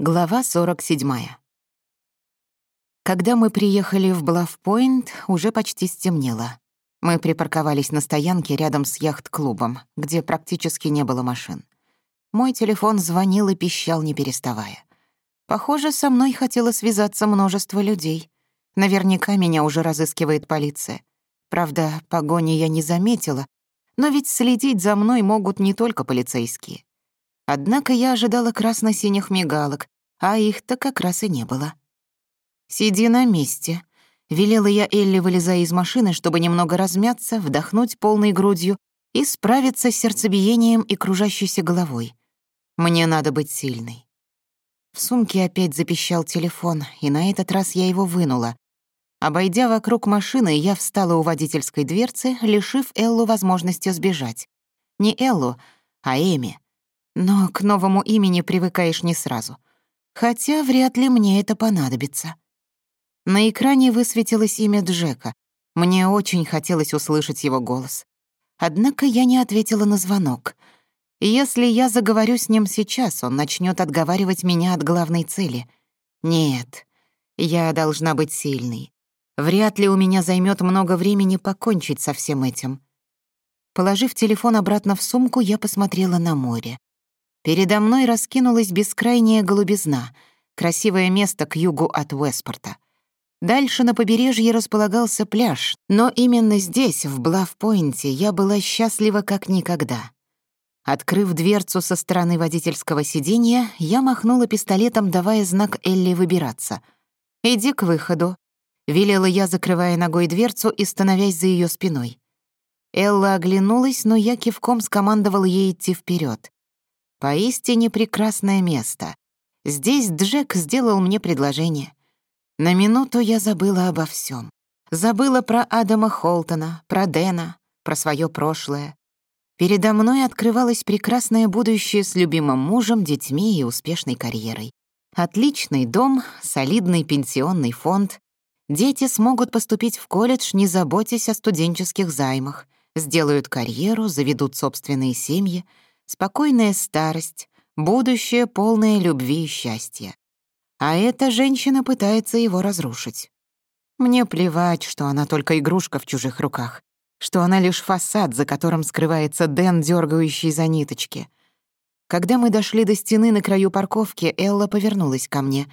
Глава 47. Когда мы приехали в Блавпойнт, уже почти стемнело. Мы припарковались на стоянке рядом с яхт-клубом, где практически не было машин. Мой телефон звонил и пищал, не переставая. Похоже, со мной хотело связаться множество людей. Наверняка меня уже разыскивает полиция. Правда, погони я не заметила, но ведь следить за мной могут не только полицейские. Однако я ожидала красно-синих мигалок, а их-то как раз и не было. «Сиди на месте», — велела я Элли, вылезая из машины, чтобы немного размяться, вдохнуть полной грудью и справиться с сердцебиением и кружащейся головой. «Мне надо быть сильной». В сумке опять запищал телефон, и на этот раз я его вынула. Обойдя вокруг машины, я встала у водительской дверцы, лишив Эллу возможности сбежать. Не Эллу, а Эми. Но к новому имени привыкаешь не сразу. Хотя вряд ли мне это понадобится. На экране высветилось имя Джека. Мне очень хотелось услышать его голос. Однако я не ответила на звонок. Если я заговорю с ним сейчас, он начнет отговаривать меня от главной цели. Нет, я должна быть сильной. Вряд ли у меня займет много времени покончить со всем этим. Положив телефон обратно в сумку, я посмотрела на море. Передо мной раскинулась бескрайняя голубизна, красивое место к югу от Уэспорта. Дальше на побережье располагался пляж, но именно здесь, в Блавпойнте, я была счастлива как никогда. Открыв дверцу со стороны водительского сиденья, я махнула пистолетом, давая знак Элли выбираться. «Иди к выходу», — велела я, закрывая ногой дверцу и становясь за ее спиной. Элла оглянулась, но я кивком скомандовал ей идти вперед. Поистине прекрасное место. Здесь Джек сделал мне предложение. На минуту я забыла обо всем. Забыла про Адама Холтона, про Дэна, про свое прошлое. Передо мной открывалось прекрасное будущее с любимым мужем, детьми и успешной карьерой. Отличный дом, солидный пенсионный фонд. Дети смогут поступить в колледж, не заботясь о студенческих займах. Сделают карьеру, заведут собственные семьи — спокойная старость, будущее полное любви и счастья. А эта женщина пытается его разрушить. Мне плевать, что она только игрушка в чужих руках, что она лишь фасад, за которым скрывается Дэн, дергающий за ниточки. Когда мы дошли до стены на краю парковки, Элла повернулась ко мне.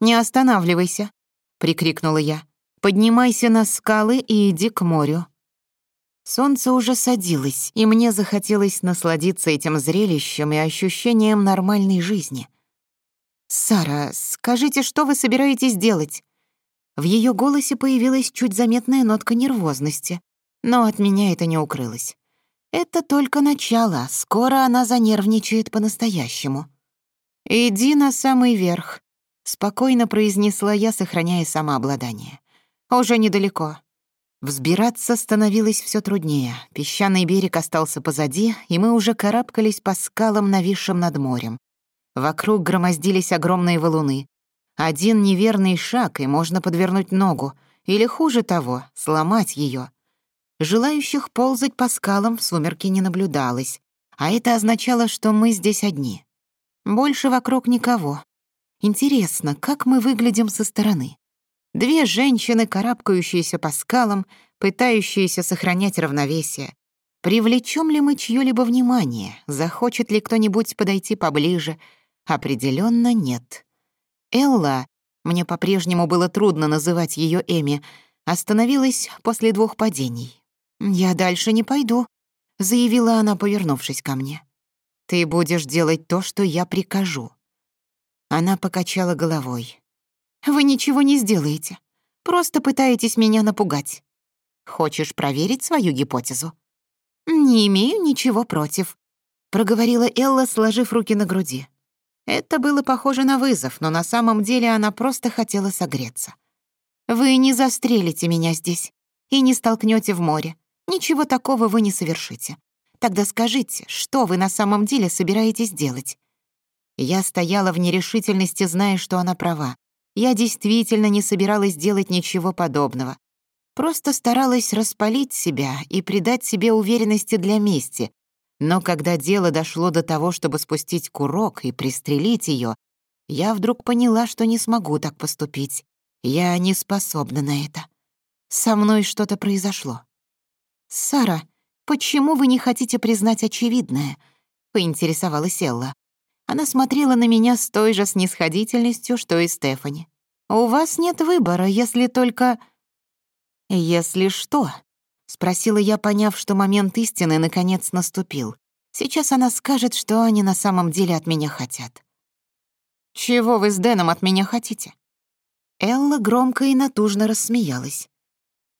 «Не останавливайся!» — прикрикнула я. «Поднимайся на скалы и иди к морю». Солнце уже садилось, и мне захотелось насладиться этим зрелищем и ощущением нормальной жизни. «Сара, скажите, что вы собираетесь делать?» В ее голосе появилась чуть заметная нотка нервозности, но от меня это не укрылось. Это только начало, скоро она занервничает по-настоящему. «Иди на самый верх», — спокойно произнесла я, сохраняя самообладание. «Уже недалеко. Взбираться становилось все труднее. Песчаный берег остался позади, и мы уже карабкались по скалам, нависшим над морем. Вокруг громоздились огромные валуны. Один неверный шаг, и можно подвернуть ногу. Или, хуже того, сломать ее. Желающих ползать по скалам в сумерке не наблюдалось. А это означало, что мы здесь одни. Больше вокруг никого. Интересно, как мы выглядим со стороны? Две женщины, карабкающиеся по скалам, пытающиеся сохранять равновесие. Привлечем ли мы чьё-либо внимание? Захочет ли кто-нибудь подойти поближе? Определенно нет. Элла, мне по-прежнему было трудно называть ее Эми, остановилась после двух падений. «Я дальше не пойду», — заявила она, повернувшись ко мне. «Ты будешь делать то, что я прикажу». Она покачала головой. Вы ничего не сделаете. Просто пытаетесь меня напугать. Хочешь проверить свою гипотезу? Не имею ничего против, проговорила Элла, сложив руки на груди. Это было похоже на вызов, но на самом деле она просто хотела согреться. Вы не застрелите меня здесь и не столкнете в море. Ничего такого вы не совершите. Тогда скажите, что вы на самом деле собираетесь делать? Я стояла в я действительно не собиралась делать ничего подобного. Просто старалась распалить себя и придать себе уверенности для мести. Но когда дело дошло до того, чтобы спустить курок и пристрелить ее, я вдруг поняла, что не смогу так поступить. Я не способна на это. Со мной что-то произошло. «Сара, почему вы не хотите признать очевидное?» — поинтересовалась Элла. Она смотрела на меня с той же снисходительностью, что и Стефани. «У вас нет выбора, если только...» «Если что?» — спросила я, поняв, что момент истины наконец наступил. Сейчас она скажет, что они на самом деле от меня хотят. «Чего вы с Дэном от меня хотите?» Элла громко и натужно рассмеялась.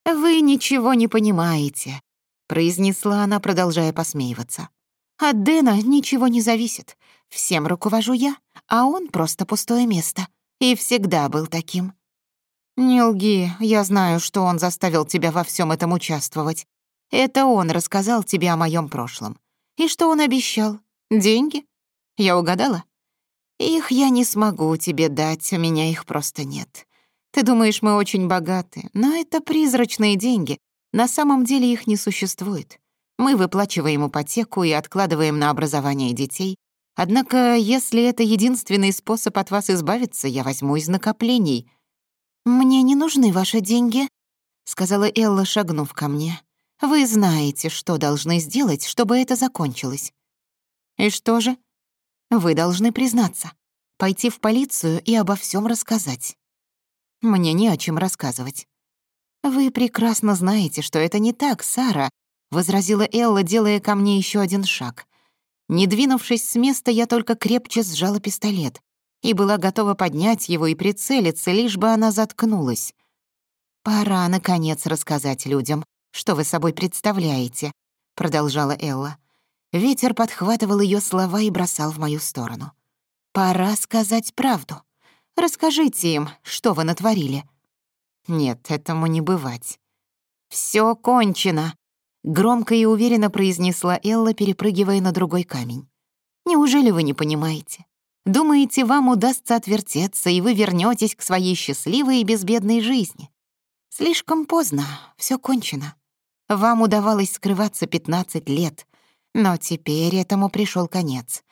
«Вы ничего не понимаете», — произнесла она, продолжая посмеиваться. «От Дэна ничего не зависит. Всем руковожу я, а он просто пустое место. И всегда был таким. Не лги, я знаю, что он заставил тебя во всем этом участвовать. Это он рассказал тебе о моем прошлом. И что он обещал? Деньги? Я угадала? Их я не смогу тебе дать, у меня их просто нет. Ты думаешь, мы очень богаты, но это призрачные деньги. На самом деле их не существует. Мы выплачиваем ипотеку и откладываем на образование детей, Однако, если это единственный способ от вас избавиться, я возьму из накоплений. Мне не нужны ваши деньги, сказала Элла, шагнув ко мне. Вы знаете, что должны сделать, чтобы это закончилось. И что же? Вы должны признаться, пойти в полицию и обо всем рассказать. Мне не о чем рассказывать. Вы прекрасно знаете, что это не так, Сара, Не двинувшись с места, я только крепче сжала пистолет и была готова поднять его и прицелиться, лишь бы она заткнулась. «Пора, наконец, рассказать людям, что вы собой представляете», — продолжала Элла. Ветер подхватывал ее слова и бросал в мою сторону. «Пора сказать правду. Расскажите им, что вы натворили». «Нет, этому не бывать». Все кончено», Громко и уверенно произнесла Элла, перепрыгивая на другой камень. «Неужели вы не понимаете? Думаете, вам удастся отвертеться, и вы вернетесь к своей счастливой и безбедной жизни? Слишком поздно, все кончено. Вам удавалось скрываться 15 лет, но теперь этому пришел конец.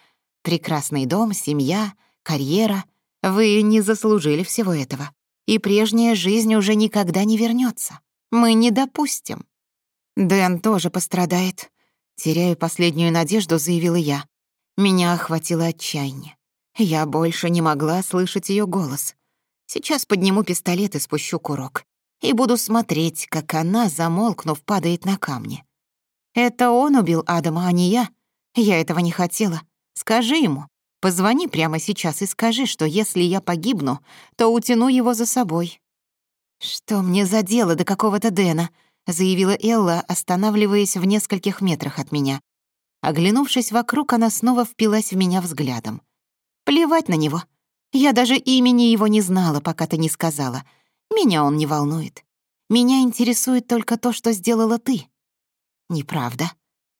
Прекрасный дом, семья, карьера. Вы не заслужили всего этого, и прежняя жизнь уже никогда не вернется. Мы не допустим, «Дэн тоже пострадает», — теряя последнюю надежду, заявила я. Меня охватило отчаяние. Я больше не могла слышать ее голос. Сейчас подниму пистолет и спущу курок. И буду смотреть, как она, замолкнув, падает на камни. Это он убил Адама, а не я. Я этого не хотела. Скажи ему. Позвони прямо сейчас и скажи, что если я погибну, то утяну его за собой. Что мне за дело до какого-то Дэна? заявила Элла, останавливаясь в нескольких метрах от меня. Оглянувшись вокруг, она снова впилась в меня взглядом. «Плевать на него. Я даже имени его не знала, пока ты не сказала. Меня он не волнует. Меня интересует только то, что сделала ты». «Неправда.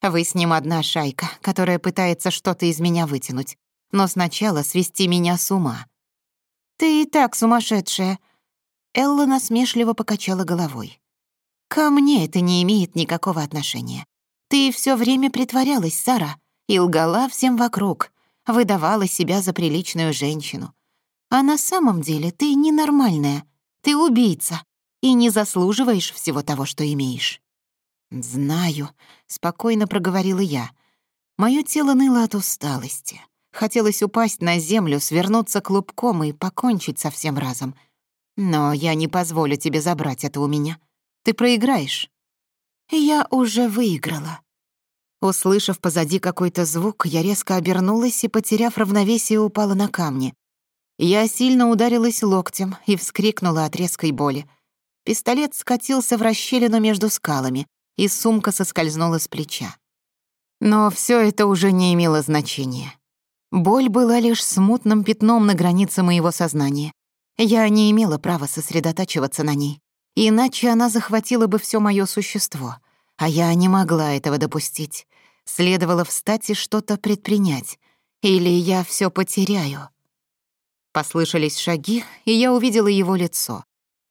Вы с ним одна шайка, которая пытается что-то из меня вытянуть, но сначала свести меня с ума». «Ты и так сумасшедшая». Элла насмешливо покачала головой. «Ко мне это не имеет никакого отношения. Ты все время притворялась, Сара, и лгала всем вокруг, выдавала себя за приличную женщину. А на самом деле ты ненормальная, ты убийца и не заслуживаешь всего того, что имеешь». «Знаю», — спокойно проговорила я. Мое тело ныло от усталости. Хотелось упасть на землю, свернуться клубком и покончить со всем разом. Но я не позволю тебе забрать это у меня. Ты проиграешь». «Я уже выиграла». Услышав позади какой-то звук, я резко обернулась и, потеряв равновесие, упала на камни. Я сильно ударилась локтем и вскрикнула от резкой боли. Пистолет скатился в расщелину между скалами, и сумка соскользнула с плеча. Но все это уже не имело значения. Боль была лишь смутным пятном на границе моего сознания. Я не имела права сосредотачиваться на ней. Иначе она захватила бы все мое существо, а я не могла этого допустить. Следовало встать и что-то предпринять, или я все потеряю. Послышались шаги, и я увидела его лицо.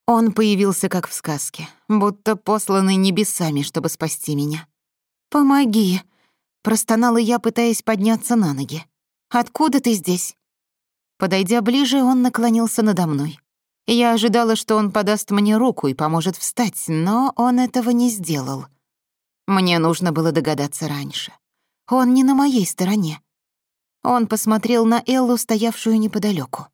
Он появился как в сказке, будто посланный небесами, чтобы спасти меня. «Помоги!» — простонала я, пытаясь подняться на ноги. «Откуда ты здесь?» Подойдя ближе, он наклонился надо мной. Я ожидала, что он подаст мне руку и поможет встать, но он этого не сделал. Мне нужно было догадаться раньше. Он не на моей стороне. Он посмотрел на Эллу, стоявшую неподалеку.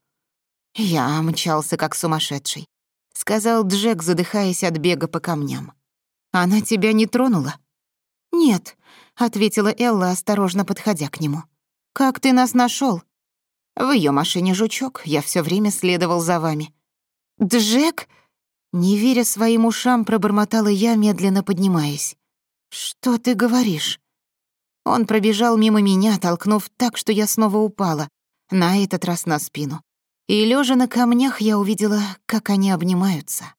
Я мчался как сумасшедший, сказал Джек, задыхаясь от бега по камням. Она тебя не тронула? Нет, ответила Элла, осторожно подходя к нему. Как ты нас нашел? В ее машине жучок, я все время следовал за вами. «Джек?» Не веря своим ушам, пробормотала я, медленно поднимаясь. «Что ты говоришь?» Он пробежал мимо меня, толкнув так, что я снова упала, на этот раз на спину. И, лежа на камнях, я увидела, как они обнимаются.